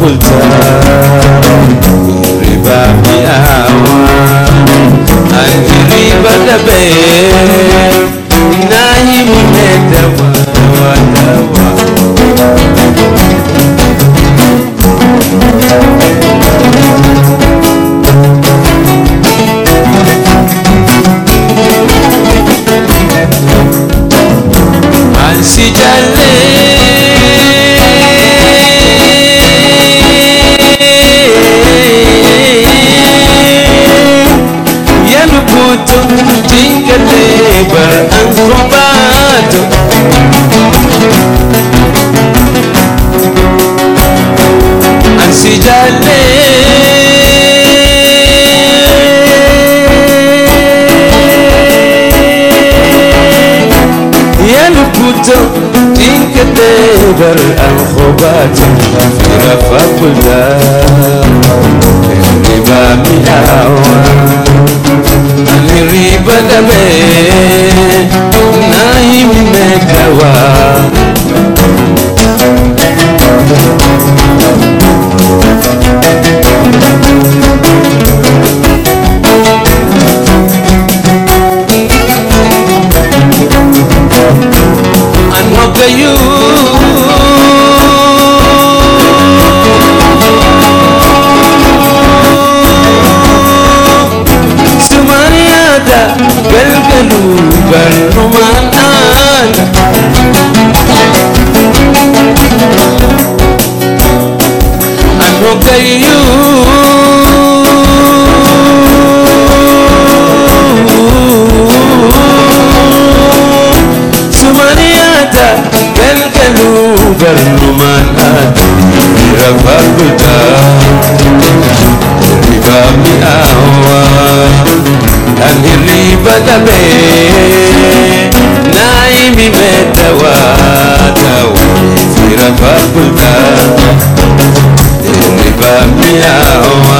Beautiful time. be تقدر الخبات في رفق الدار الربا مهاوى الربا دمي نايم كيوم سمانياتا كالكلو برنمان آتي رفاقتا رفاقي آوا الهري بدبي نايمي متواتا في رفاقتا bá mi àwọn.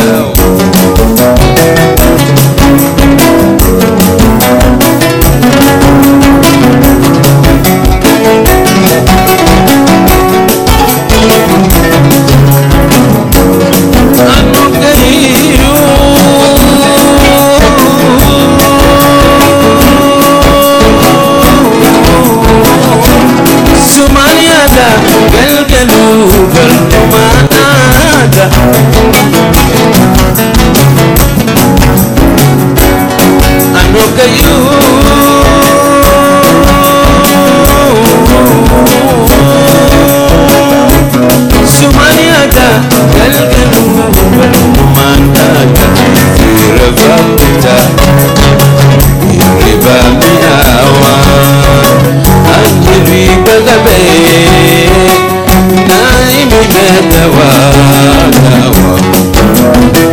دواء دواء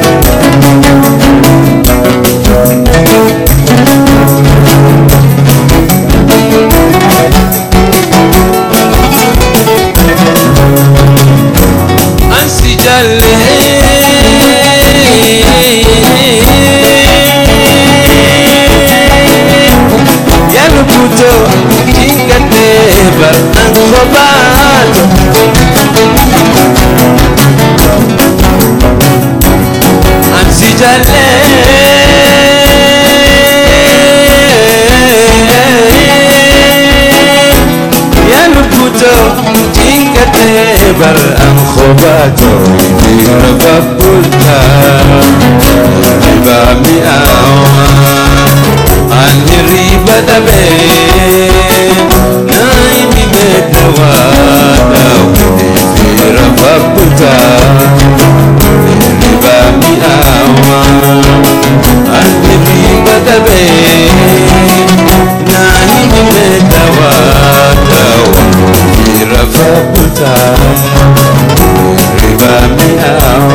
انسجل يا نبوتو كي كتبت برام خوبت دیار و بودتر. و میام من ریبتمه by me out.